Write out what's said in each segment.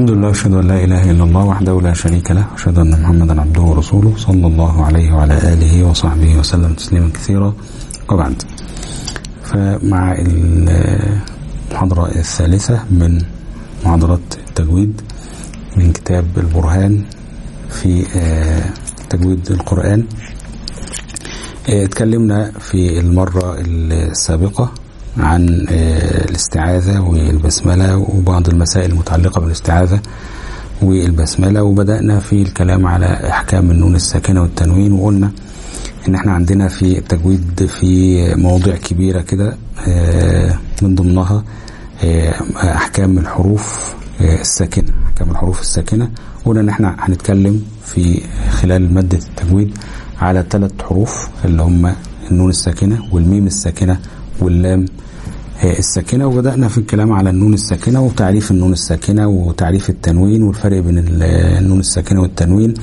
الحمد لله أشهد أن لا إله إلا الله وحده لا شريك له أشهد أن محمدا عبده ورسوله صلى الله عليه وعلى آله وصحبه وسلم تسليما كثيرا. وبعد فمع المحاضرة الثالثة من محاضرات التجويد من كتاب البرهان في تجويد القرآن اتكلمنا في المرة السابقة عن الاستعاذة والبسملة وبعض المسائل المتعلقة بالاستعاذة والبسملة. وبدأنا في الكلام على أحكام النون الساكنة والتنوين وقلنا إن إحنا عندنا في التجويد في مواضيع كبيرة كده من ضمنها أحكام الحروف الساكنة أحكام الحروف الساكنة. قلنا إن إحنا هنتكلم في خلال مادة التجويد على ثلاث حروف اللي هم النون الساكنة والميم الساكنة واللام الساكنة. وبدأنا في الكلام على النون الساكنة وتعريف النون الساكنة وتعريف التنوين والفرق بين النون الساكنة والتنوين.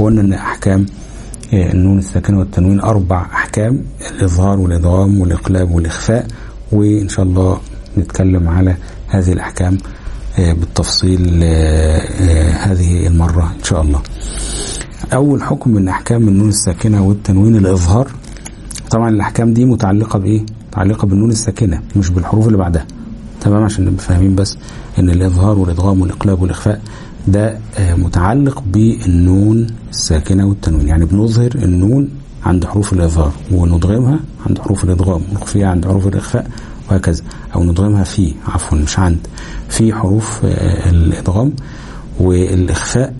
وقلنا أن أحكام النون الساكنة والتنوين أربع أحكام الإظهار والإدغام والإقلاب والإخفاء. وإن شاء الله نتكلم على هذه الأحكام بالتفصيل هذه المرة إن شاء الله. أول حكم من أحكام النون الساكنة والتنوين الإظهار. طبعا الأحكام دي متعلقة بإيه؟ متعلقة بالنون الساكنة مش بالحروف اللي بعدها. تمام؟ عشان نبقى فاهمين بس إن الإظهار والإدغام والإقلاب والإخفاء ده متعلق بالنون الساكنة والتنوين. يعني بنظهر النون عند حروف الإظهار وندغمها عند حروف الإدغام ونخفيها عند حروف الإخفاء وهكذا. أو ندغمها في عفوا مش عند. في حروف الإدغام والإخفاء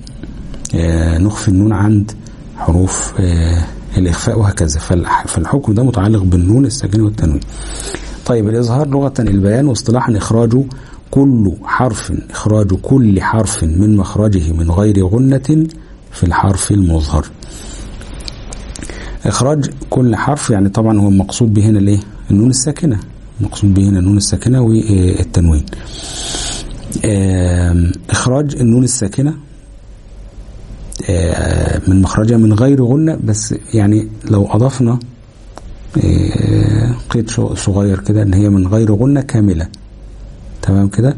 نخفي النون عند حروف الإخفاء وهكذا. فالحكم ده متعلق بالنون الساكنة والتنوين. طيب الإظهار لغة البيان واصطلاحا إخراج كل حرف إخراج كل حرف من مخرجه من غير غنة في الحرف المظهر. إخراج كل حرف يعني طبعا هو المقصود به هنا الإيه؟ النون الساكنة. المقصود به هنا النون الساكنة والتنوين إخراج النون الساكنة من مخرجها من غير غنة بس يعني لو أضفنا قيد صغير كده إن هي من غير غنة كاملة. تمام كده؟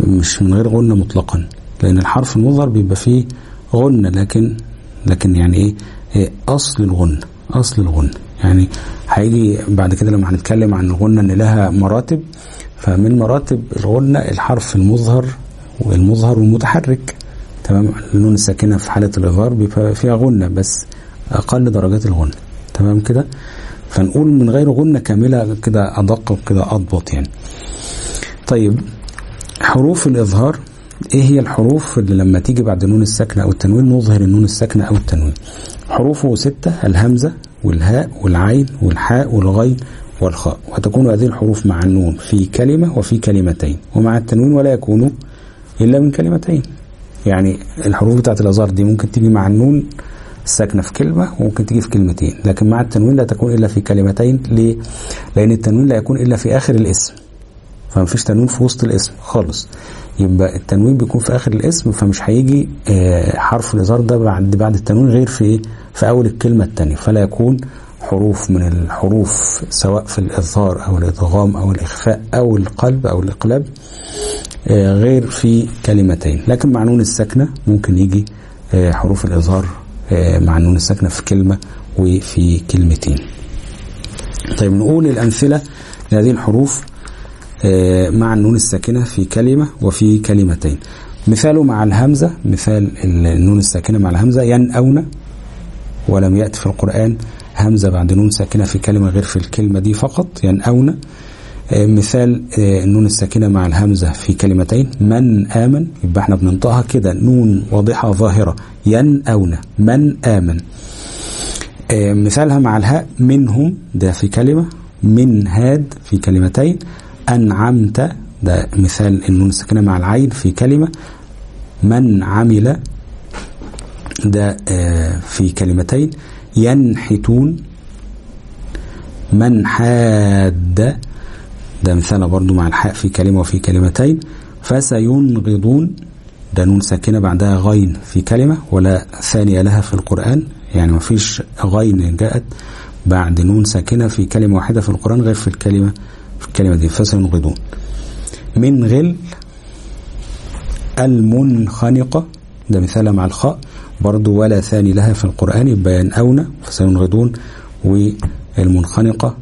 مش من غير غنة مطلقا لأن الحرف المظهر بيبقى فيه غنة لكن لكن يعني إيه؟ أصل الغنة أصل الغنة. يعني هيجي بعد كده لما هنتكلم عن الغنة إن لها مراتب فمن مراتب الغنة الحرف المظهر والمظهر والمتحرك تمام؟ النون الساكنة في حالة الإظهار بيبقى فيها غنة بس أقل درجات الغنة. تمام كده؟ فنقول من غير غنة كاملة كده أدق وكده أضبط يعني. طيب حروف الإظهار إيه هي الحروف اللي لما تيجي بعد النون الساكنة أو التنوين نظهر النون الساكنة أو التنوين؟ حروفه ستة الهمزة والهاء والعين والحاء والغين والخاء. وتكون هذه الحروف مع النون في كلمة وفي كلمتين ومع التنوين ولا يكون إلا من كلمتين. يعني الحروف بتاعت الأزهار دي ممكن تيجي مع النون الساكنة في كلمة وممكن تيجي في كلمتين لكن مع التنوين لا تكون إلا في كلمتين ليه؟ لأن التنوين لا يكون إلا في آخر الاسم فمفيش تنوين في وسط الاسم خالص يبقى التنوين بيكون في آخر الاسم فمش هيجي حرف الإظهار ده بعد بعد التنوين غير في في أول الكلمة الثانية فلا يكون حروف من الحروف سواء في الإظهار أو الإدغام أو الإخفاء أو القلب أو الإقلاب غير في كلمتين. لكن مع نون الساكنة ممكن يجي حروف الإظهار مع النون الساكنة في كلمة وفي كلمتين. طيب نقول الأمثلة لهذه الحروف مع النون الساكنة في كلمة وفي كلمتين. مثاله مع الهمزة مثال النون الساكنة مع الهمزة ينأون ولم يأتي في القرآن همزة بعد نون ساكنة في كلمة غير في الكلمة دي فقط ينأون مثال النون الساكنة مع الهمزة في كلمتين من آمن. يبقى إحنا بننطقها كده نون واضحة ظاهرة ينأون من آمن. مثالها مع الهاء منهم ده في كلمة. من هاد في كلمتين. أنعمت ده مثال النون الساكنة مع العين في كلمة. من عمل. ده في كلمتين. ينحتون. من حاد. ده مثال برضو مع الحاء في كلمة وفي كلمتين. فسينغضون. ده نون ساكنة بعدها غين في كلمة ولا ثانية لها في القرآن. يعني ما فيش غين جاءت بعد نون ساكنة في كلمة واحدة في القرآن غير في الكلمة في الكلمة دي. فسينغضون. من غل. المنخنقة. ده مثال مع الخاء. برضو ولا ثاني لها في القرآن يبقى ينأون فسينغضون والمنخنقة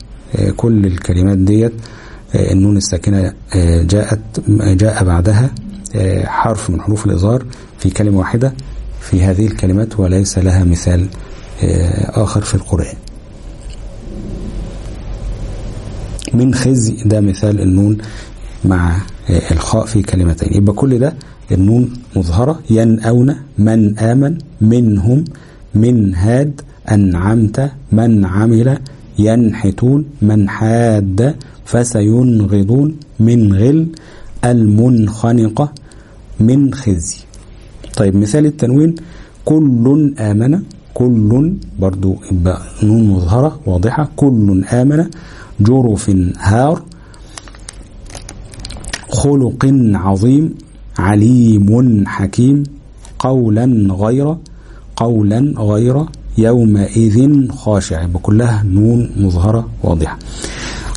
كل الكلمات ديت النون الساكنة جاءت جاء بعدها حرف من حروف الإظهار في كلمة واحدة في هذه الكلمات وليس لها مثال آخر في القرآن. من خزي ده مثال النون مع الخاء في كلمتين. يبقى كل ده النون مظهرة. ينأون من آمن منهم من هاد. أنعمت من عمل. ينحتون من حاد. فسينغضون من غل. المنخنقة من خزي. طيب مثال التنوين. كل آمن. كل برضو يبقى نون مظهرة واضحة. كل آمن. جرف هار. خلق عظيم. عليم حكيم قولا غير قولا غير يومئذ خاشع. بكلها نون مظهرة واضحة.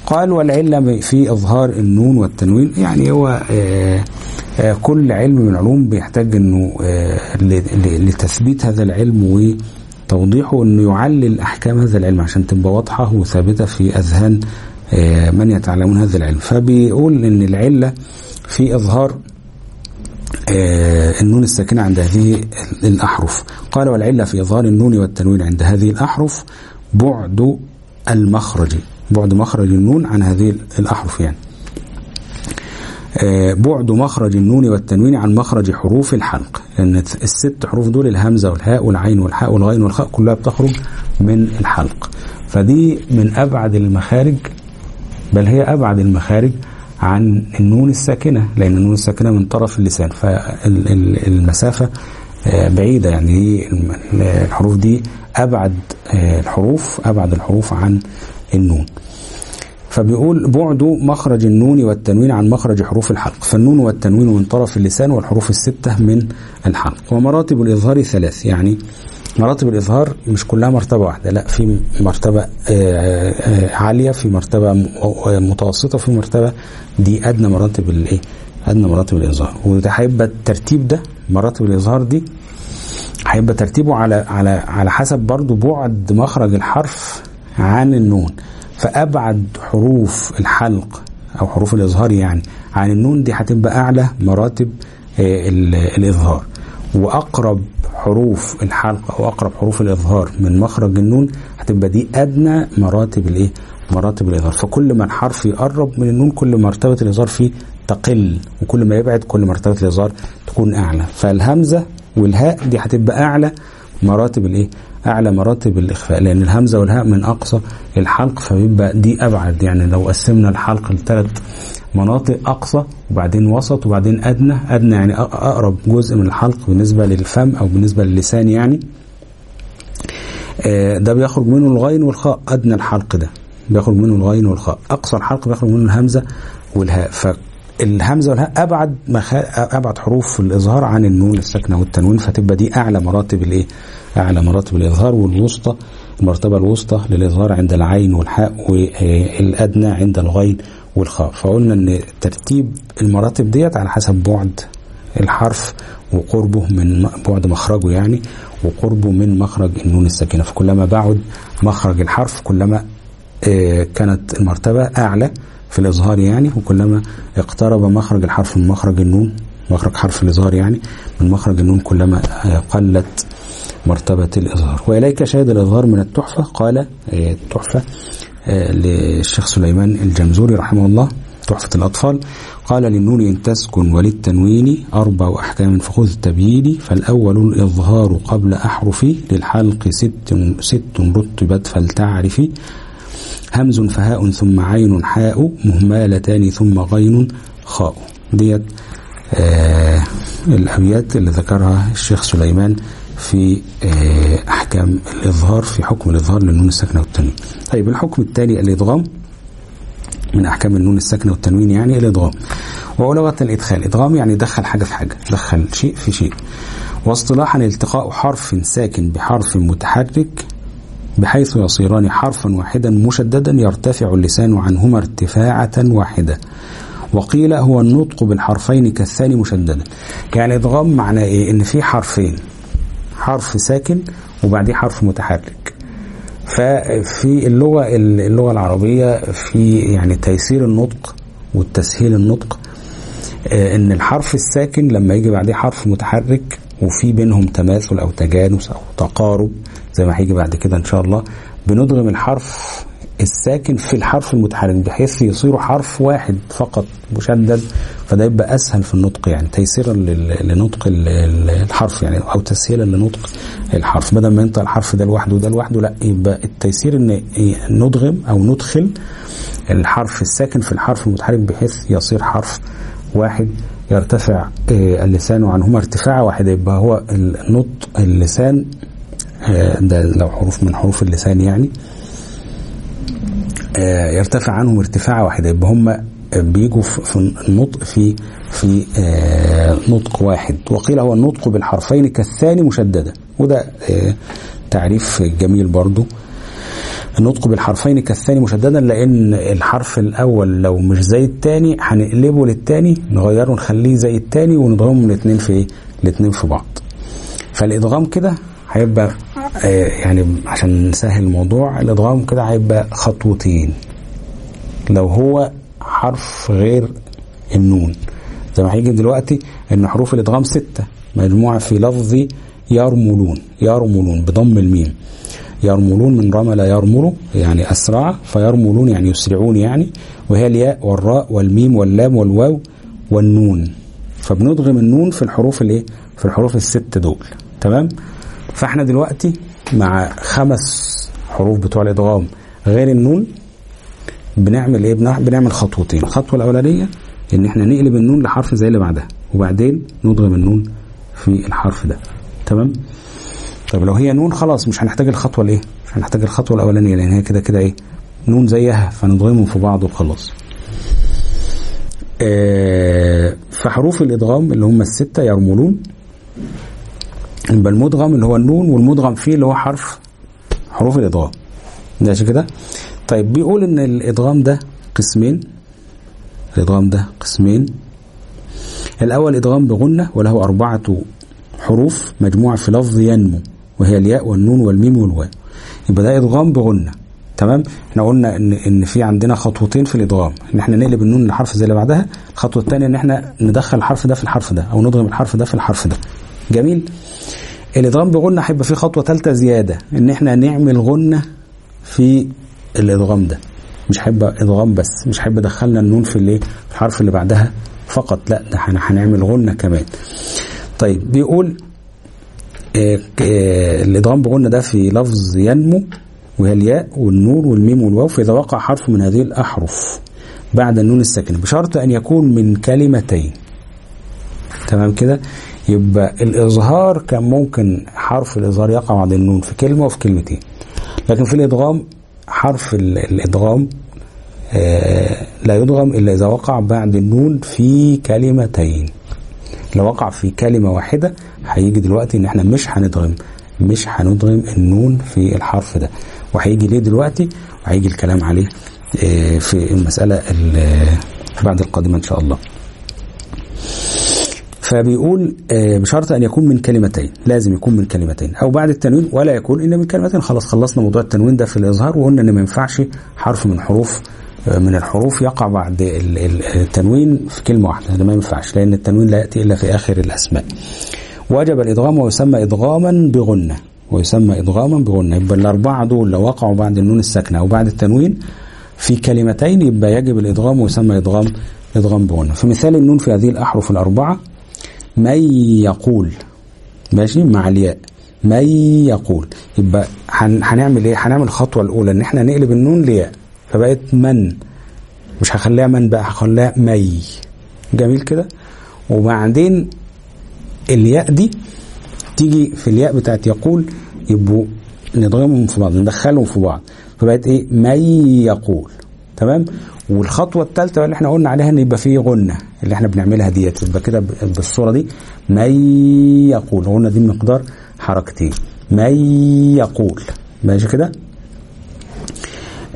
قال والعلة في إظهار النون والتنوين. يعني هو آآ آآ كل علم من العلوم بيحتاج إنه لتثبيت هذا العلم وتوضيحه إنه يعلل أحكام هذا العلم عشان تبقى واضحة وثابتة في أذهان من يتعلمون هذا العلم. فبيقول إن العلة في إظهار النون الساكنة عند هذه الأحرف. قال والعلة في إظهار النون والتنوين عند هذه الأحرف بعد المخرج. بعد مخرج النون عن هذه الأحرف يعني. بعد مخرج النون والتنوين عن مخرج حروف الحلق. لأن الست حروف دول الهمزة والهاء والعين والحاء والغين والخاء كلها بتخرج من الحلق. فدي من أبعد المخارج. بل هي أبعد المخارج عن النون الساكنة لأن النون الساكنة من طرف اللسان فالمسافة بعيدة يعني الحروف دي أبعد الحروف أبعد الحروف عن النون. فبيقول بعد مخرج النون والتنوين عن مخرج حروف الحلق فالنون والتنوين من طرف اللسان والحروف الستة من الحلق ومراتب الإظهار ثلاث يعني مراتب الإظهار مش كلها مرتبة واحدة لا في مرتبة عالية في مرتبة متوسطة في مرتبة دي أدنى مراتب الإيه؟ أدنى مراتب الإظهار. وده هيبقى الترتيب ده مراتب الإظهار دي هيبقى ترتيبه على على على حسب برضو بعد مخرج الحرف عن النون. فأبعد حروف الحلق أو حروف الإظهار يعني عن النون دي هتبقى أعلى مراتب الإظهار. وأقرب حروف الحلق أو أقرب حروف الإظهار من مخرج النون هتبقى دي أدنى مراتب الإيه؟ مراتب الإظهار فكل ما الحرف يقرب من النون كل مرتبة الإظهار فيه تقل وكل ما يبعد كل مرتبة الإظهار تكون أعلى فالهمزة والهاء دي هتبقى أعلى مراتب الإيه؟ أعلى مراتب الإخفاء لأن الهمزة والهاء من أقصى الحلق فبيبقى دي أبعد. يعني لو قسمنا الحلق لثلاث مناطق أقصى وبعدين وسط وبعدين أدنى أدنى يعني أقرب جزء من الحلق بالنسبة للفم أو بالنسبة للسان يعني. ده بيخرج منه الغين والخاء أدنى الحلق ده بيخرج منه الغين والخاء. أقصى الحلق بيخرج منه الهمزة والهاء. فالهمزة والهاء أبعد مخا... أبعد حروف الإظهار عن النون الساكنة والتنوين فتبقى دي أعلى مراتب الإيه؟ أعلى مراتب الإظهار والوسطى المرتبة الوسطى للإظهار عند العين والحاء والأدنى عند الغين والخاء فقلنا إن ترتيب المراتب ديت على حسب بعد الحرف وقربه من بعد مخرجه يعني وقربه من مخرج النون الساكنة فكلما بعد مخرج الحرف كلما كانت المرتبة أعلى في الإظهار يعني وكلما اقترب مخرج الحرف من مخرج النون مخرج حرف الإظهار يعني من مخرج النون كلما قلت مرتبة الإظهار. وإليك شاهد الإظهار من التحفة قال التحفه للشيخ سليمان الجمزوري رحمه الله تحفة الأطفال قال للنون إن تسكن وللتنوين أربع أحكام فخذ تبييني فالأول الإظهار قبل أحرفي للحلق ست, ست رتبت فلتعرفي. همز فهاء ثم عين حاء مهمالتان ثم غين خاء. ديت آه الأبيات اللي ذكرها الشيخ سليمان في أحكام الإظهار في حكم الإظهار للنون الساكنة والتنوين. طيب الحكم التالي الإدغام. من أحكام النون الساكنة والتنوين يعني الإدغام. وهو لغة الإدخال. إدغام يعني دخل حاجة في حاجة دخل شيء في شيء. واصطلاحا التقاء حرف ساكن بحرف متحرك بحيث يصيران حرفا واحدا مشددا يرتفع اللسان عنهما ارتفاعة واحدة. وقيل هو النطق بالحرفين كالثاني مشددا. يعني ادغام معناه إيه؟ إن في حرفين. حرف ساكن وبعديه حرف متحرك. ففي اللغة اللغة العربية في يعني تيسير النطق والتسهيل النطق. آه، إن الحرف الساكن لما يجي بعديه حرف متحرك وفي بينهم تماثل أو تجانس أو تقارب زي ما هيجي بعد كده إن شاء الله. بندغم الحرف الساكن في الحرف المتحرك بحيث يصير حرف واحد فقط مشدد فده يبقى أسهل في النطق يعني تيسيرا لنطق الحرف يعني أو تسهيلا لنطق الحرف. بدل ما ينطق الحرف ده لوحده وده لوحده لأ يبقى التيسير ان ندغم أو ندخل الحرف الساكن في الحرف المتحرك بحيث يصير حرف واحد يرتفع آه، اللسان عنهما ارتفاع واحد يبقى هو النطق اللسان آه، ده لو حروف من حروف اللسان يعني آه، يرتفع عنهم ارتفاع واحد يبقى هم بيجوا في النطق في في نطق واحد. وقيل هو النطق بالحرفين كالثاني مشددا وده تعريف جميل برضو. النطق بالحرفين كالثاني مشددا لأن الحرف الأول لو مش زي الثاني هنقلبه للثاني نغيره نخليه زي الثاني ونضربهم الاثنين في إيه؟ في بعض. فالإدغام كده هيبقى آه يعني عشان نسهل الموضوع الإدغام كده هيبقى خطوتين. لو هو حرف غير النون زي ما هيجي دلوقتي إن حروف الإدغام ستة مجموعة في لفظ يرملون يرملون بضم الميم يرملون من رمل يرمل يعني أسرع فيرملون يعني يسرعون يعني وهي الياء والراء والميم واللام والواو والنون. فبندغم النون في الحروف الايه في الحروف الست دول. تمام؟ فإحنا دلوقتي مع خمس حروف بتوع الادغام غير النون بنعمل إيه؟ بنعمل خطوتين. الخطوة الأولانية إن إحنا نقلب النون لحرف زي اللي بعدها وبعدين ندغم النون في الحرف ده. تمام؟ طب لو هي نون خلاص مش هنحتاج الخطوة الايه مش هنحتاج الخطوة الأولانية لأن هي كده كده إيه؟ نون زيها فندغمهم في بعض وخلاص. آه فحروف الإدغام اللي هم الستة يرملون. يبقى المدغم اللي هو النون والمدغم فيه اللي هو حرف حروف الإدغام. ماشي كده؟ طيب بيقول إن الإدغام ده قسمين. الإدغام ده قسمين. الأول إدغام بغنة وله أربعة حروف مجموعة في لفظ ينمو. وهي الياء والنون والميم والواو. يبقى ده إدغام بغنة. تمام؟ إحنا قلنا ان إن في عندنا خطوتين في الإدغام. إن إحنا نقلب النون لحرف زي اللي بعدها الخطوه الثانية إن إحنا ندخل الحرف ده في الحرف ده أو نضغم الحرف ده في الحرف ده. جميل؟ الإدغام بغنة هيبقى في خطوة ثالثه زيادة إن إحنا نعمل غنة في الإدغام ده. مش هيبقى إدغام بس مش هيبقى دخلنا النون في الإيه؟ الحرف اللي بعدها فقط لا ده إحنا هنعمل غنة كمان. طيب بيقول الادغام بقولنا ده في لفظ ينمو وهي الياء والنور والميم والواو فإذا وقع حرف من هذه الأحرف بعد النون الساكنة. بشرط أن يكون من كلمتين. تمام كده؟ يبقى الإظهار كان ممكن حرف الإظهار يقع بعد النون في كلمة وفي كلمتين. لكن في الإدغام حرف الإدغام آه، لا يدغم إلا إذا وقع بعد النون في كلمتين. لو وقع في كلمة واحدة هيجي دلوقتي إن إحنا مش هندغم مش هندغم النون في الحرف ده. وهيجي ليه دلوقتي؟ وهيجي الكلام عليه آه، في المسألة بعد القادمة إن شاء الله. فبيقول آه، بشرط أن يكون من كلمتين لازم يكون من كلمتين أو بعد التنوين ولا يكون إلا من كلمتين. خلاص خلصنا موضوع التنوين ده في الإظهار وقلنا إن ما ينفعش حرف من حروف من الحروف يقع بعد التنوين في كلمة واحدة هذا ما ينفعش لأن التنوين لا يأتي إلا في آخر الأسماء. وجب الإدغام ويسمى إدغاما بغنة ويسمى إدغاما بغنة. يبقى الأربعة دول لو وقعوا بعد النون الساكنة أو بعد التنوين في كلمتين يبقى يجب الإدغام ويسمى إدغام إدغام بغنة. فمثال النون في هذه الأحرف الأربعة من يقول ماشي مع الياء من يقول. يبقى هنعمل إيه؟ هنعمل الخطوة الأولى إن إحنا نقلب النون لياء. فبقت من مش هخليها من بقى هخليها مي. جميل كده؟ وبعدين الياء دي تيجي في الياء بتاعت يقول يبقوا ندغمهم في بعض ندخلهم في بعض. فبقت إيه؟ مي يقول. تمام؟ والخطوة الثالثه اللي إحنا قلنا عليها إن يبقى فيه غنة اللي إحنا بنعملها ديت. يبقى كده بالصورة دي مي يقول. غنه دي بمقدار حركتين. مي يقول. ماشي كده؟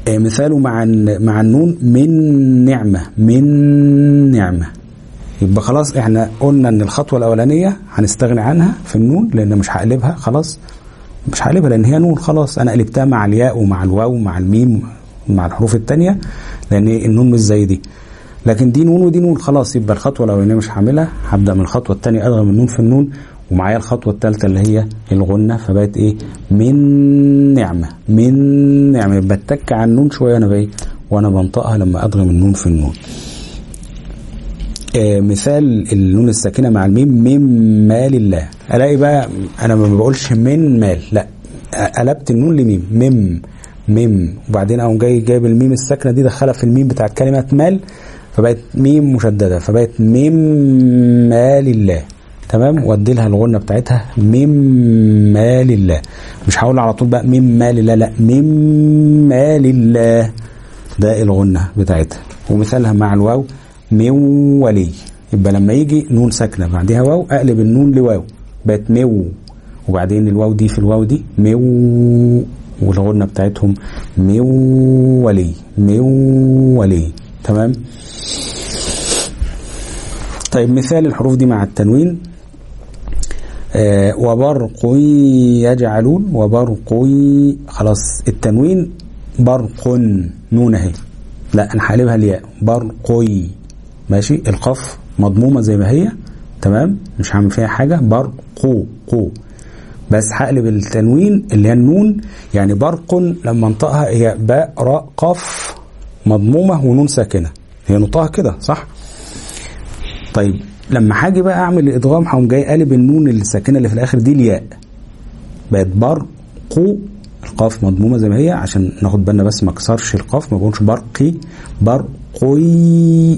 مثاله مع مع النون من نعمة من نعمة. يبقى خلاص إحنا قلنا إن الخطوة الأولانية هنستغني عنها في النون لأن مش هقلبها خلاص. مش هقلبها لأن هي نون خلاص. أنا قلبتها مع الياء ومع الواو ومع الميم مع الحروف التانية لأن النون مش زي دي. لكن دي نون ودي نون خلاص. يبقى الخطوة الأولانية مش هعملها هبدأ من الخطوة التانية أدغم النون في النون. ومعايا الخطوة الثالثة اللي هي الغنة. فبقت إيه؟ من نعمة من نعمة. اتك على النون شوية أنا بإيه وأنا بنطقها لما أدغم النون في النون. آه، مثال النون الساكنة مع الميم من مال الله. ألاقي بقى أنا ما بقولش من مال لأ. قلبت النون لميم مم مم وبعدين أقوم جاي جايب الميم الساكنة دي دخلها في الميم بتاع كلمة مال. فبقت ميم مشددة. فبقت مم مال الله. تمام؟ وادي لها الغنه بتاعتها. مم مال الله. مش هقول على طول بقى ميم مال الله لا. مم مال الله. ده الغنة بتاعتها. ومثالها مع الواو من ولي. يبقى لما يجي نون ساكنة بعدها واو أقلب النون لواو. بقت مو وبعدين الواو دي في الواو دي مو والغنة بتاعتهم مو ولي. مو ولي. تمام؟ طيب مثال الحروف دي مع التنوين. وبرق يجعلون وبرق خلاص التنوين برق نون اهي. لا أنا هقلبها الياء. برقي ماشي؟ القاف مضمومة زي ما هي تمام؟ مش هعمل فيها حاجة. برقو قو. بس هقلب التنوين اللي هي النون يعني برق لما انطقها هي باء راء قاف مضمومة ونون ساكنة. هي نطقها كده صح؟ طيب. لما هاجي بقى أعمل الإدغام هقوم جاي قالب النون الساكنة اللي في الآخر دي الياء. بقت برقو القاف مضمومة زي ما هي عشان ناخد بالنا بس ما اكسرش القاف ما بقولش برقي برقي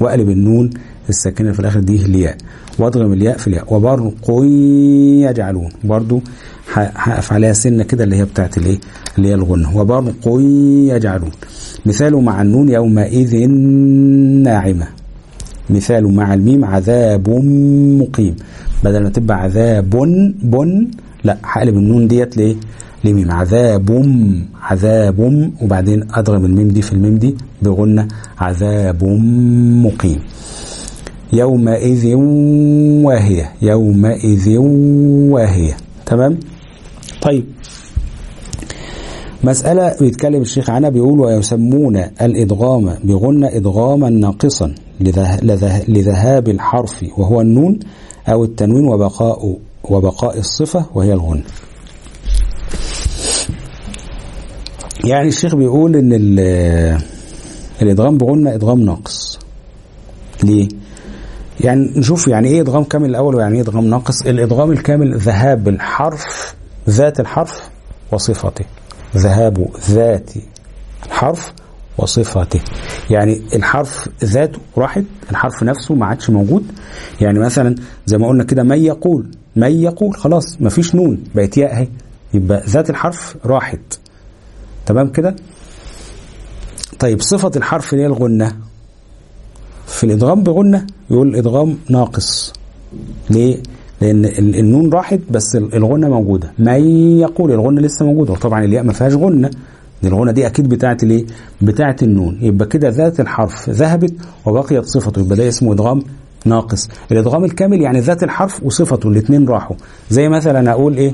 واقلب النون الساكنة في الآخر دي الياء. واضغم الياء في الياء. وبرقي يجعلون. برضو هقف عليها سنة كده اللي هي بتاعت الايه؟ اللي هي الغنة. وبرقي يجعلون. مثاله مع النون يومئذ ناعمة. مثاله مع الميم عذاب مقيم. بدل ما تبقى عذاب بن لا هقلب النون ديت ليه؟ لميم. عذاب عذاب وبعدين ادغم الميم دي في الميم دي بغنه عذاب مقيم. يومئذ واهية يومئذ واهية. تمام؟ طيب. مسألة بيتكلم الشيخ عنها بيقول ويسمون الإدغام بغنة إدغاما ناقصا. لذهاب الحرف وهو النون أو التنوين وبقاء وبقاء الصفة وهي الغنة يعني الشيخ بيقول إن الادغام بغنة إدغام ناقص. ليه؟ يعني نشوف يعني إيه إدغام كامل الأول ويعني إيه إدغام ناقص؟ الإدغام الكامل ذهاب الحرف ذات الحرف وصفته. ذهاب ذات الحرف وصفته. يعني الحرف ذاته راحت الحرف نفسه ما عادش موجود. يعني مثلا زي ما قلنا كده من يقول؟ من يقول خلاص ما فيش نون بقت ياء اهي يبقى ذات الحرف راحت. تمام كده؟ طيب صفة الحرف اللي هي الغنة. في الإدغام بغنة يقول الإدغام ناقص. ليه؟ لأن النون راحت بس الغنة موجودة. من يقول؟ الغنة لسه موجودة. وطبعا الياء ما فيهاش غنة. دي الغنة دي أكيد بتاعت الإيه؟ بتاعت النون. يبقى كده ذات الحرف ذهبت وبقيت صفته يبقى ده اسمه إدغام ناقص. الإدغام الكامل يعني ذات الحرف وصفته الاثنين راحوا. زي مثلا أقول إيه؟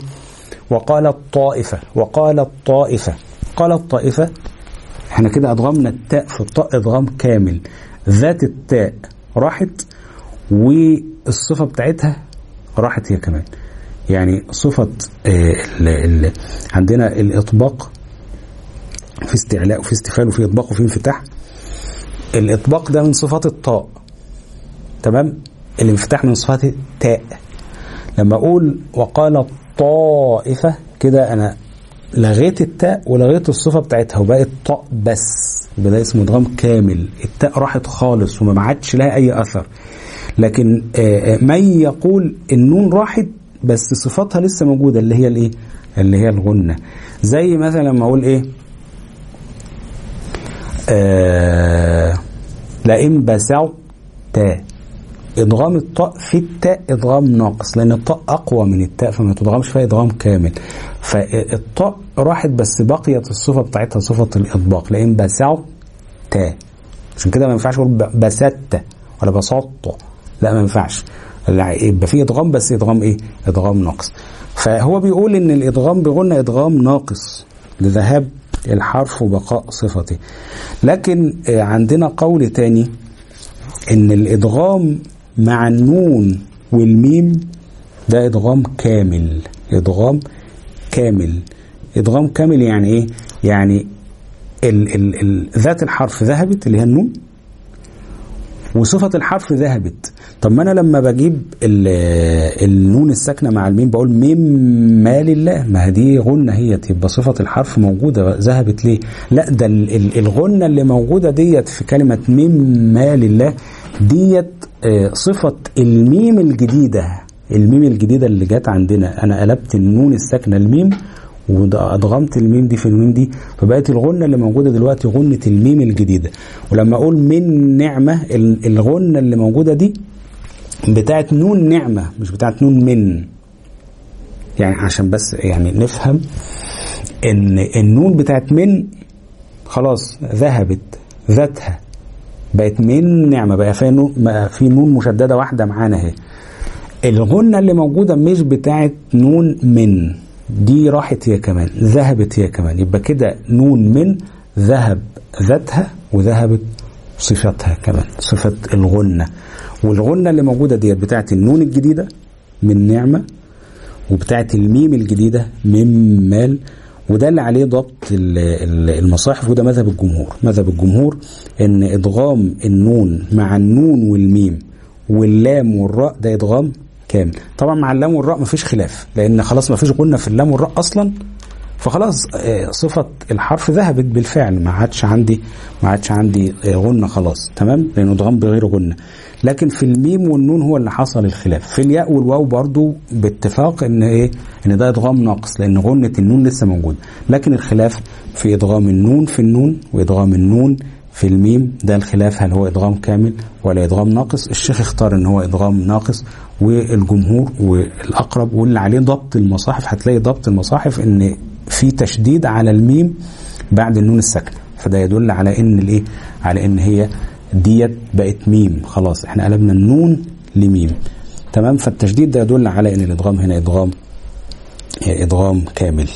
وقال الطائفة. وقال الطائفة. قال الطائفة. إحنا كده أدغمنا التاء في الطاء إدغام كامل. ذات التاء راحت والصفة بتاعتها راحت هي كمان. يعني صفة ال عندنا الإطباق في استعلاء وفي استفال وفي إطباق وفي انفتاح. الإطباق ده من صفات الطاء. تمام؟ الانفتاح من صفات التاء لما أقول وقال الطائفة كده أنا لغيت التاء ولغيت الصفة بتاعتها وبقت طاء بس يبقى ده اسمه ادغام كامل. التاء راحت خالص وما عادش لها أي أثر. لكن من يقول النون راحت بس صفاتها لسه موجودة اللي هي الإيه؟ اللي هي الغنة. زي مثلا لما أقول إيه؟ آه لئن بسعت ادغام الطاء في التاء ادغام ناقص لأن الطاء أقوى من التاء فما تدغمش فيها ادغام كامل. فالطاء راحت بس بقيت الصفة بتاعتها صفة الإطباق لأن بسعت عشان كده ما ينفعش أقول بسطت ولا بسطت. لا ما ينفعش. يبقى في ادغام بس ادغام إيه؟ ادغام ناقص. فهو بيقول إن الادغام بيقولنا ادغام ناقص لذهاب الحرف وبقاء صفته. لكن عندنا قول تاني إن الإدغام مع النون والميم ده إدغام كامل. إدغام كامل. إدغام كامل يعني إيه؟ يعني ال ال ال ذات الحرف ذهبت اللي هي النون وصفة الحرف ذهبت. طب ما أنا لما بجيب النون الساكنة مع الميم بقول مم مال الله ما دي غنة هي يبقى صفة الحرف موجودة. ذهبت ليه؟ لا ده الغنة اللي موجودة ديت في كلمة مم مال الله ديت صفة الميم الجديدة. الميم الجديدة اللي جت عندنا. أنا قلبت النون الساكنة الميم وأدغمت الميم دي في الميم دي فبقت الغنة اللي موجودة دلوقتي غنة الميم الجديدة. ولما أقول من نعمة الغنة اللي موجودة دي بتاعت نون نعمة مش بتاعت نون من. يعني عشان بس يعني نفهم إن النون بتاعت من خلاص ذهبت ذاتها بقت من نعمة بقى في نون في نون مشددة واحدة معانا أهي. الغنة اللي موجودة مش بتاعت نون من. دي راحت هي كمان ذهبت هي كمان يبقى كده نون من ذهب ذاتها وذهبت صفتها كمان صفة الغنة. والغنة اللي موجودة ديت بتاعت النون الجديدة من نعمة وبتاعت الميم الجديدة من مال وده اللي عليه ضبط المصاحف وده مذهب الجمهور. مذهب الجمهور إن إدغام النون مع النون والميم واللام والراء ده إدغام كامل طبعا مع اللام والراء مفيش خلاف لأن خلاص مفيش غنه في اللام والراء أصلا. فخلاص صفة الحرف ذهبت بالفعل ما عادش عندي ما عادش عندي غنة خلاص تمام؟ لأنه دغم بغير غنة لكن في الميم والنون هو اللي حصل الخلاف. في الياء والواو برضو باتفاق إن إيه؟ إن ده ادغام ناقص لأن غنة النون لسه موجودة لكن الخلاف في ادغام النون في النون وادغام النون في الميم ده الخلاف هل هو إدغام كامل ولا إدغام ناقص؟ الشيخ اختار إن هو إدغام ناقص والجمهور والأقرب واللي عليه ضبط المصاحف هتلاقي ضبط المصاحف إن في تشديد على الميم بعد النون الساكنة. فده يدل على إن الإيه؟ على إن هي ديت بقت ميم. خلاص إحنا قلبنا النون لميم. تمام؟ فالتشديد ده يدل على إن الإدغام هنا إدغام إدغام كامل.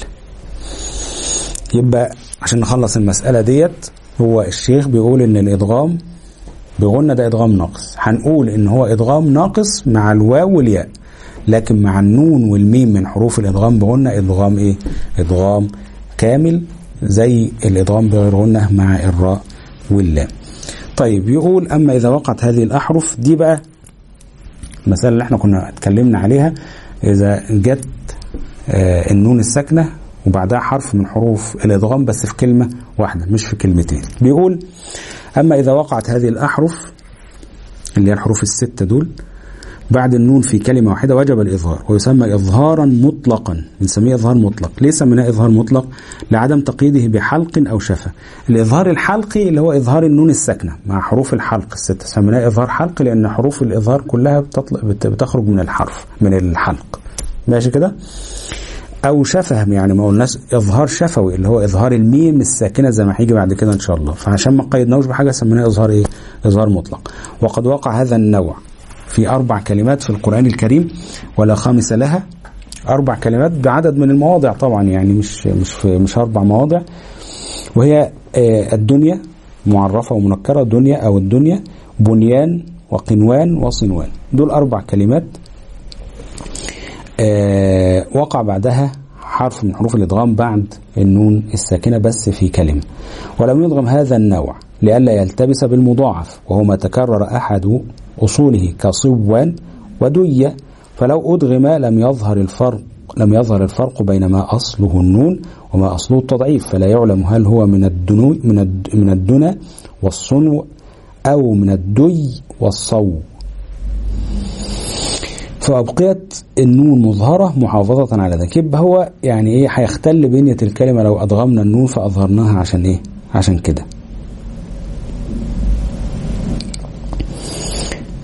يبقى عشان نخلص المسألة ديت هو الشيخ بيقول إن الإدغام بغنى ده إدغام ناقص. هنقول إن هو إدغام ناقص مع الواو والياء لكن مع النون والميم من حروف الإدغام بغنى إدغام إيه؟ إدغام كامل زي الإدغام بغير غنى مع الراء واللام. طيب يقول أما إذا وقعت هذه الأحرف دي بقى المسألة اللي إحنا كنا اتكلمنا عليها إذا جت آه النون الساكنة وبعدها حرف من حروف الإدغام بس في كلمة واحدة مش في كلمتين. بيقول أما إذا وقعت هذه الأحرف اللي هي الحروف الستة دول بعد النون في كلمة واحدة وجب الإظهار ويسمى إظهارا مطلقا. بنسميه إظهار مطلق. ليه سميناه إظهار مطلق لعدم تقييده بحلق أو شفة. الإظهار الحلقي اللي هو إظهار النون الساكنة مع حروف الحلق الستة سميناه إظهار حلقي لأن حروف الإظهار كلها بتخرج من الحرف من الحلق. ماشي كده؟ أو شفه يعني ما قلناش إظهار شفوي اللي هو إظهار الميم الساكنة زي ما هيجي بعد كده إن شاء الله. فعشان ما قيدناهوش بحاجة سميناه إظهار إيه؟ إظهار مطلق. وقد وقع هذا النوع في أربع كلمات في القرآن الكريم ولا خامس لها. أربع كلمات بعدد من المواضع طبعا يعني مش مش مش أربع مواضع. وهي الدنيا معرفة ومنكرة دنيا أو الدنيا بنيان وقنوان وصنوان. دول أربع كلمات. آه وقع بعدها حرف من حروف الإدغام بعد النون الساكنة بس في كلمة. ولم يدغم هذا النوع لئلا يلتبس بالمضاعف وهو ما تكرر أحد أصوله كصوان ودية فلو أدغم لم يظهر الفرق لم يظهر الفرق بين ما أصله النون وما أصله التضعيف. فلا يعلم هل هو من الدنو من الدنا والصنو أو من الدي والصو. فأبقيت النون مظهرة محافظة على ذلك. يبقى هو يعني إيه هيختل بنية الكلمة لو أدغمنا النون فأظهرناها عشان إيه؟ عشان كده.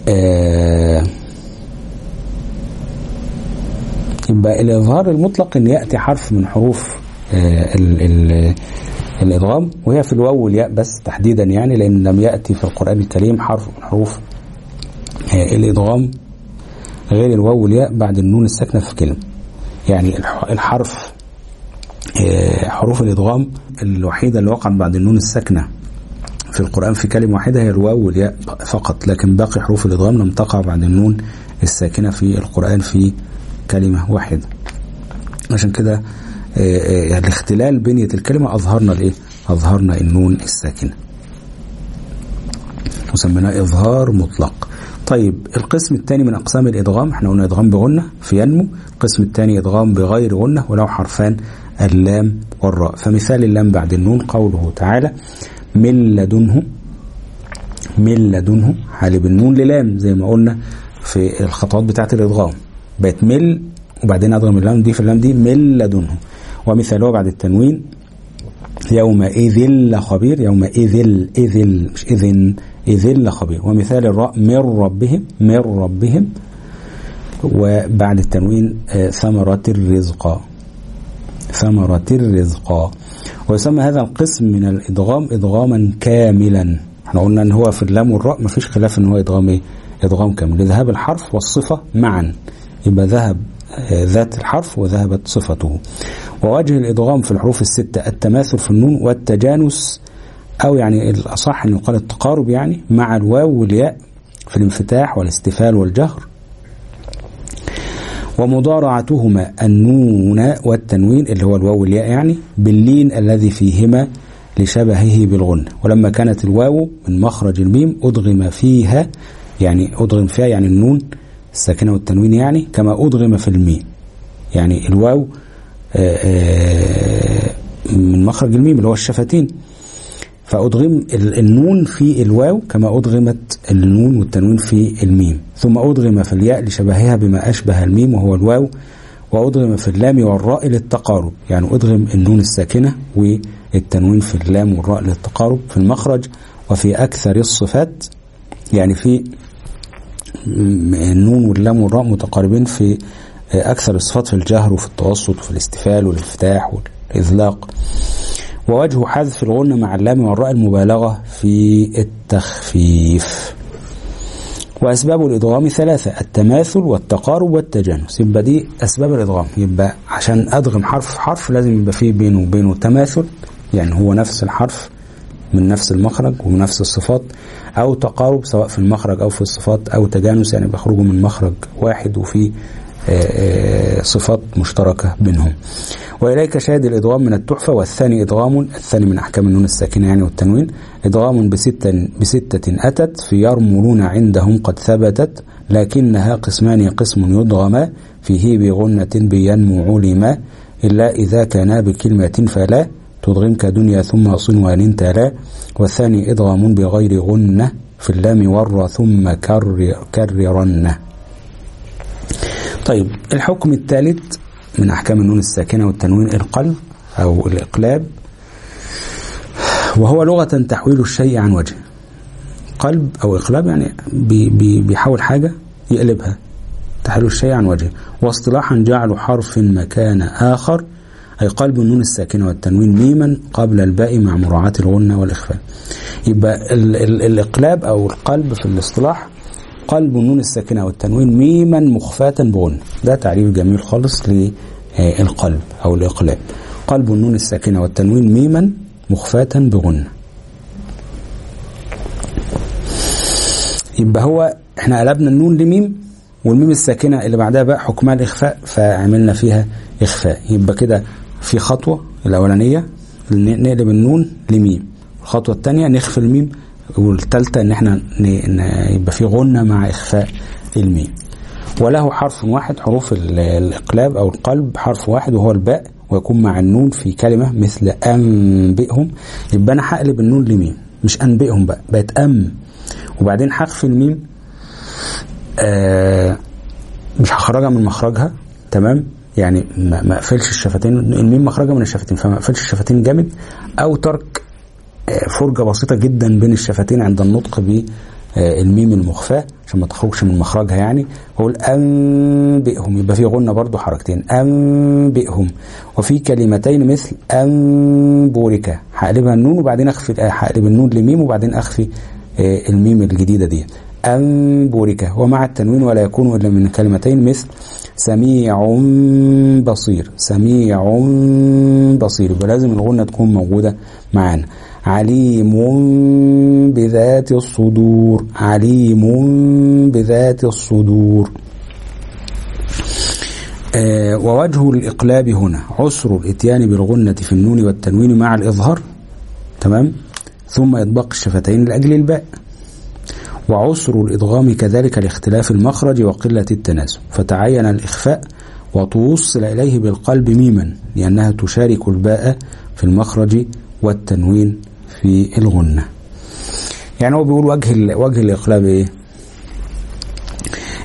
آه يبقى الإظهار المطلق إن يأتي حرف من حروف آه ال الإدغام وهي في الواو والياء بس تحديدا يعني لأن لم يأتي في القرآن الكريم حرف من حروف الإضغام الإدغام. غير الواو والياء بعد النون الساكنة في كلمة يعني الحرف آه، حروف الإدغام الوحيدة اللي وقعت بعد النون الساكنة في القرآن في كلمة واحدة هي الواو والياء فقط لكن باقي حروف الإدغام لم تقع بعد النون الساكنة في القرآن في كلمة واحدة. عشان كده آه، آه، الاختلال بنية الكلمة أظهرنا الإيه؟ أظهرنا النون الساكنة. وسميناه إظهار مطلق. طيب القسم الثاني من أقسام الإدغام إحنا قلنا إدغام بغنة في ينمو القسم الثاني إدغام بغير غنة ولو حرفان اللام والراء. فمثال اللام بعد النون قوله تعالى من لدنه من لدنه حالب النون للام زي ما قلنا في الخطوات بتاعة الإدغام. بقت مل وبعدين أدغم اللام دي في اللام دي من لدنه ومثاله بعد التنوين يومئذ لخبير يومئذ إذل مش إذن إذل لخبير. ومثال الراء من ربهم من ربهم. وبعد التنوين آه، ثمرة الرزق. ثمرة الرزق. ويسمى هذا القسم من الإدغام إدغاما كاملا. إحنا قلنا إن هو في اللام والراء مفيش خلاف إن هو إدغام إيه؟ إدغام كامل. لذهاب الحرف والصفة معا. يبقى ذهب آه، ذات الحرف وذهبت صفته. ووجه الإدغام في الحروف الستة التماثل في النون والتجانس أو يعني الأصح أن يقال التقارب يعني مع الواو والياء في الانفتاح والاستفال والجهر. ومضارعتهما النون والتنوين اللي هو الواو والياء يعني باللين الذي فيهما لشبهه بالغنة ولما كانت الواو من مخرج الميم أدغم فيها يعني أدغم فيها يعني النون الساكنة والتنوين يعني كما أدغم في الميم. يعني الواو آه، آه، من مخرج الميم اللي هو الشفتين. فأدغم النون في الواو كما أدغمت النون والتنوين في الميم. ثم أدغم في الياء لشبهها بما أشبه الميم وهو الواو وأدغم في اللام والراء للتقارب يعني أدغم النون الساكنة والتنوين في اللام والراء للتقارب في المخرج وفي أكثر الصفات يعني في النون واللام والراء متقاربين في أكثر الصفات في الجهر وفي التوسط وفي الاستفال والافتاح والإذلاق. ووجه حذف الغنة مع اللام والراء المبالغة في التخفيف. وأسباب الإدغام ثلاثة التماثل والتقارب والتجانس. يبقى دي أسباب الإدغام يبقى عشان أدغم حرف حرف لازم يبقى فيه بينه وبينه تماثل يعني هو نفس الحرف من نفس المخرج ومن نفس الصفات أو تقارب سواء في المخرج أو في الصفات أو تجانس يعني بيخرجوا من مخرج واحد وفي صفات مشتركة بينهم. وإليك شاهد الإدغام من التحفة والثاني إدغام الثاني من أحكام النون الساكنة يعني والتنوين. إدغام بستة, بستة أتت في يرملون عندهم قد ثبتت لكنها قسمان قسم يدغما فيه بغنة بينمو علما إلا إذا كان بكلمة فلا تدغم كدنيا ثم صنوان تلا. والثاني إدغام بغير غنة في اللام والرا ثم كررنه. طيب الحكم الثالث من أحكام النون الساكنة والتنوين القلب أو الإقلاب وهو لغة تحويل الشيء عن وجهه قلب أو إقلاب يعني بي بي بيحول حاجة يقلبها تحويل الشيء عن وجهه واصطلاحا جعل حرف مكان آخر أي قلب النون الساكنة والتنوين ميما قبل الباء مع مراعاة الغنة والإخفاء. يبقى ال ال الإقلاب أو القلب في الاصطلاح قلب النون الساكنة والتنوين ميما مخفاة بغن. ده تعريف جميل خالص للقلب أو الإقلاب. قلب النون الساكنة والتنوين ميما مخفاة بغن. يبقى هو إحنا قلبنا النون لميم والميم الساكنة اللي بعدها بقى حكمها الإخفاء فعملنا فيها إخفاء. يبقى كده في خطوة الأولانية نقلب النون لميم. الخطوة الثانية نخفي الميم والثالثة إن إحنا يبقى في غنة مع إخفاء الميم. وله حرف واحد حروف الإقلاب أو القلب حرف واحد وهو الباء ويكون مع النون في كلمة مثل أنبئهم. يبقى أنا هقلب النون لميم مش أنبئهم بقى بقت أم. وبعدين هخفي الميم آه مش هخرجها من مخرجها تمام؟ يعني ما أقفلش الشفتين الميم مخرجها من الشفتين فما أقفلش الشفتين جامد. أو ترك فرجة بسيطة جدا بين الشفتين عند النطق آه، الميم المخفاة عشان ما تخرجش من مخرجها يعني. أقول أنبئهم يبقى في غنة برضو حركتين. أنبئهم. وفي كلمتين مثل أن بورك. هقلبها النون وبعدين أخفي آه، هقلب النون لميم وبعدين أخفي آه، الميم الجديدة دي. أن بورك. ومع التنوين ولا يكون إلا من كلمتين مثل سميع بصير. سميع بصير. يبقى لازم الغنة تكون موجودة معانا. عليم بذات الصدور عليم بذات الصدور. آه ووجه الإقلاب هنا عسر الإتيان بالغنة في النون والتنوين مع الإظهار. تمام؟ ثم إطباق الشفتين لأجل الباء. وعسر الإدغام كذلك لاختلاف المخرج وقلة التناسب. فتعين الإخفاء وتوصل إليه بالقلب ميما لأنها تشارك الباء في المخرج والتنوين. في الغنة. يعني هو بيقول وجه وجه الإقلاب إيه؟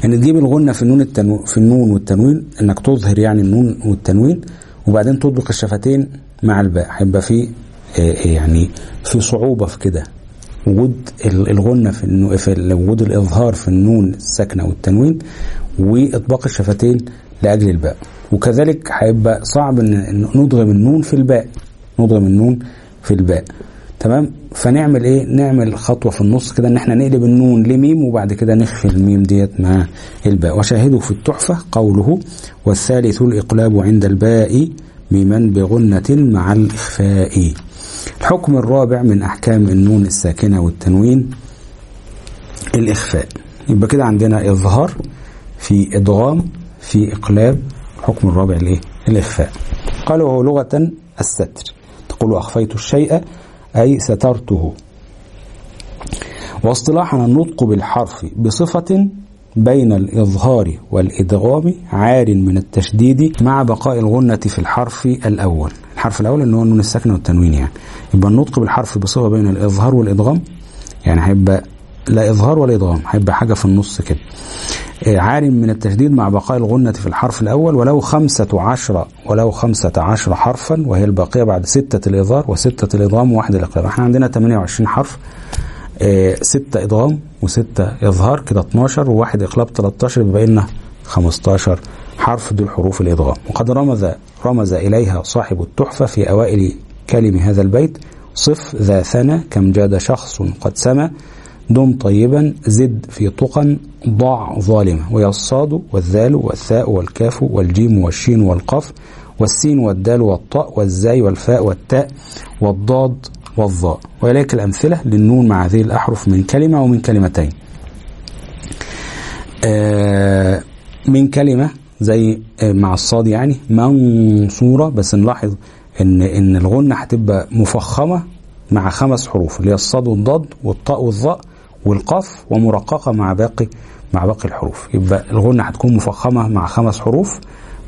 إن تجيب الغنة في النون التنو... في النون والتنوين إنك تظهر يعني النون والتنوين وبعدين تطبق الشفتين مع الباء. هيبقى في يعني في صعوبة في كده. وجود الغنة في, النو... في وجود الإظهار في النون الساكنة والتنوين وإطباق الشفتين لأجل الباء. وكذلك هيبقى صعب إن ندغم النون في الباء. ندغم النون في الباء. تمام؟ فنعمل إيه؟ نعمل خطوة في النص كده إن إحنا نقلب النون لميم وبعد كده نخفي الميم ديت مع الباء. وشاهدوا في التحفة قوله والثالث الإقلاب عند الباء ميما بغنة مع الإخفاء. الحكم الرابع من أحكام النون الساكنة والتنوين الإخفاء. يبقى كده عندنا إظهار في إدغام في إقلاب. الحكم الرابع الإيه؟ الإخفاء. قال وهو لغة الستر تقول أخفيت الشيء أي سترته. واصطلاحا النطق بالحرف بصفة بين الإظهار والإدغام عار من التشديد مع بقاء الغنة في الحرف الأول. الحرف الأول اللي هو النون الساكنة والتنوين يعني. يبقى النطق بالحرف بصفة بين الإظهار والإدغام يعني هيبقى لا إظهار ولا إدغام هيبقى حاجة في النص كده. عار من التشديد مع بقاء الغنة في الحرف الأول ولو خمسة عشر ولو خمسة عشر حرفا وهي الباقية بعد ستة الإظهار وستة الإدغام وواحد الإقلاب إحنا عندنا 28 حرف آه ستة إدغام وستة إظهار كده 12 وواحد إقلاب 13 يبقى لنا 15 حرف دول حروف الإدغام وقد رمز رمز إليها صاحب التحفة في أوائل كلم هذا البيت صف ذا ثنا كم جاد شخص قد سما دم طيبا زد في تقى ضع ظالما وهي الصاد والذال والثاء والكاف والجيم والشين والقاف والسين والدال والطاء والزاي والفاء والتاء والضاد والظاء. وإليك الأمثلة للنون مع هذه الأحرف من كلمة ومن كلمتين. آه من كلمة زي مع الصاد يعني منصورة. بس نلاحظ إن إن الغنة هتبقى مفخمة مع خمس حروف اللي هي الصاد والضاد والطاء والظاء. والقاف ومرققة مع باقي مع باقي الحروف. يبقى الغنة هتكون مفخمة مع خمس حروف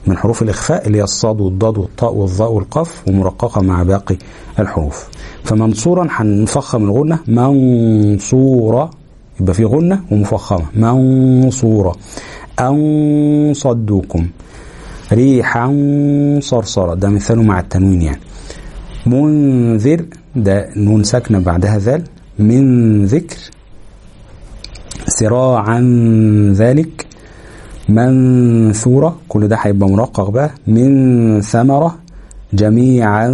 من حروف الإخفاء اللي هي الصاد والضاد والطاء والظاء والقاف ومرققة مع باقي الحروف. فمنصورا هنفخم الغنة. منصورة. يبقى في غنة ومفخمة. منصورة. أن صدوكم ريحا صرصرة. ده مثاله مع التنوين يعني. منذر. ده نون ساكنة بعدها ذال. من ذكر. سراعا ذلك منثورة كل ده هيبقى مرقق بقى من ثمرة جميعا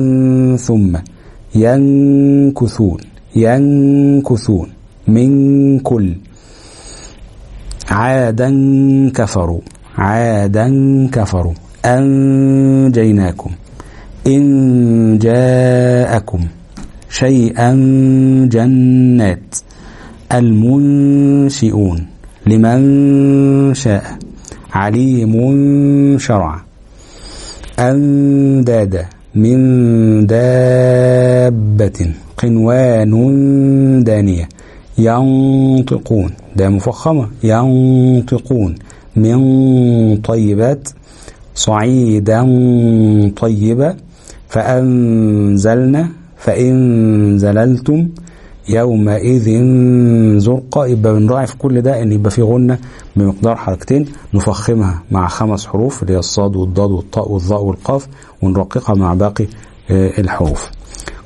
ثم ينكثون ينكثون من كل. عادا كفروا عادا كفروا. أنجيناكم إن جاءكم شيئا جنات. المنشئون لمن شاء عليم شرع أندادا من دابة قنوان دانية ينطقون ده مفخمة ينطقون من طيبات صعيدا طيبا فأنزلنا فإن زللتم يومئذ زرقا يبقى بنراعي في كل ده إن يبقى في غنة بمقدار حركتين نفخمها مع خمس حروف اللي هي الصاد والضاد والطاء والظاء والقاف ونرققها مع باقي الحروف.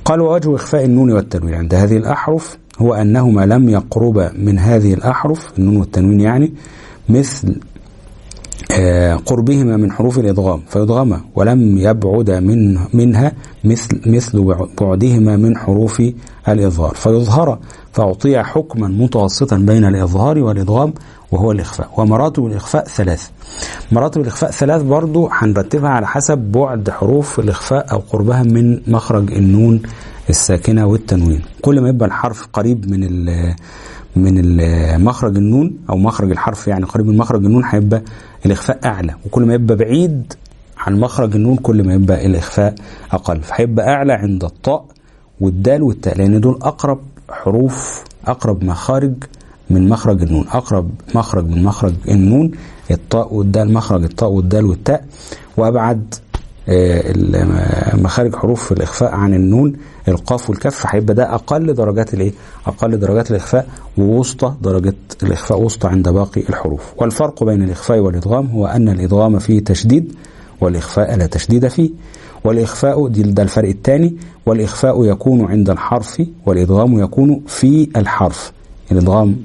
قال ووجه إخفاء النون والتنوين. عند هذه الأحرف هو أنهما لم يقربا من هذه الأحرف النون والتنوين يعني مثل آه، قربهما من حروف الإدغام فيدغما ولم يبعد من منها مثل مثل بعدهما من حروف الإظهار فيظهر فأعطي حكما متوسطا بين الإظهار والإدغام وهو الإخفاء ومراتب الإخفاء ثلاث. مراتب الإخفاء ثلاث برضو هنرتبها على حسب بعد حروف الإخفاء أو قربها من مخرج النون الساكنة والتنوين. كل ما يبقى الحرف قريب من من مخرج النون أو مخرج الحرف يعني قريب من مخرج النون هيبقى الإخفاء أعلى وكل ما يبقى بعيد عن مخرج النون كل ما يبقى الإخفاء أقل فهيبقى أعلى عند الطاء والدال والتاء لأن دول أقرب حروف أقرب مخارج من مخرج النون أقرب مخرج من مخرج النون الطاء والدال مخرج الطاء والدال والتاء وأبعد مخارج حروف الإخفاء عن النون القاف والكاف هيبقى ده أقل درجات الإيه؟ أقل درجات الإخفاء ووسطى درجه الإخفاء وسطى عند باقي الحروف. والفرق بين الإخفاء والإدغام هو أن الإدغام فيه تشديد والإخفاء لا تشديد فيه. والإخفاء دي ده الفرق الثاني والإخفاء يكون عند الحرف والإدغام يكون في الحرف. الإدغام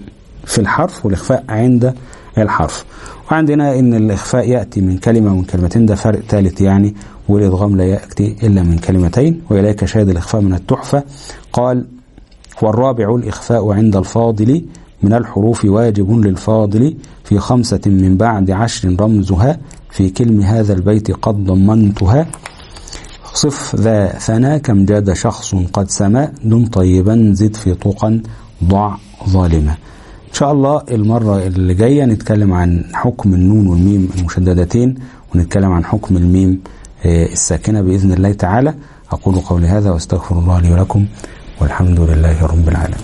في الحرف والإخفاء عند الحرف. وعندنا إن الإخفاء يأتي من كلمة ومن كلمتين ده فرق ثالث يعني والإدغام لا يأتي إلا من كلمتين وإليك شاهد الإخفاء من التحفة. قال والرابع الإخفاء عند الفاضل من الحروف واجب للفاضل في خمسة من بعد عشر رمزها. في كلم هذا البيت قد ضمنتها. صف ذا ثنا كم جاد شخص قد سما دم طيبا زد في طوقا ضع ظالمة إن شاء الله المرة اللي جاية نتكلم عن حكم النون والميم المشددتين ونتكلم عن حكم الميم الساكنة بإذن الله تعالى. أقول قولي هذا وأستغفر الله لي ولكم والحمد لله رب العالمين.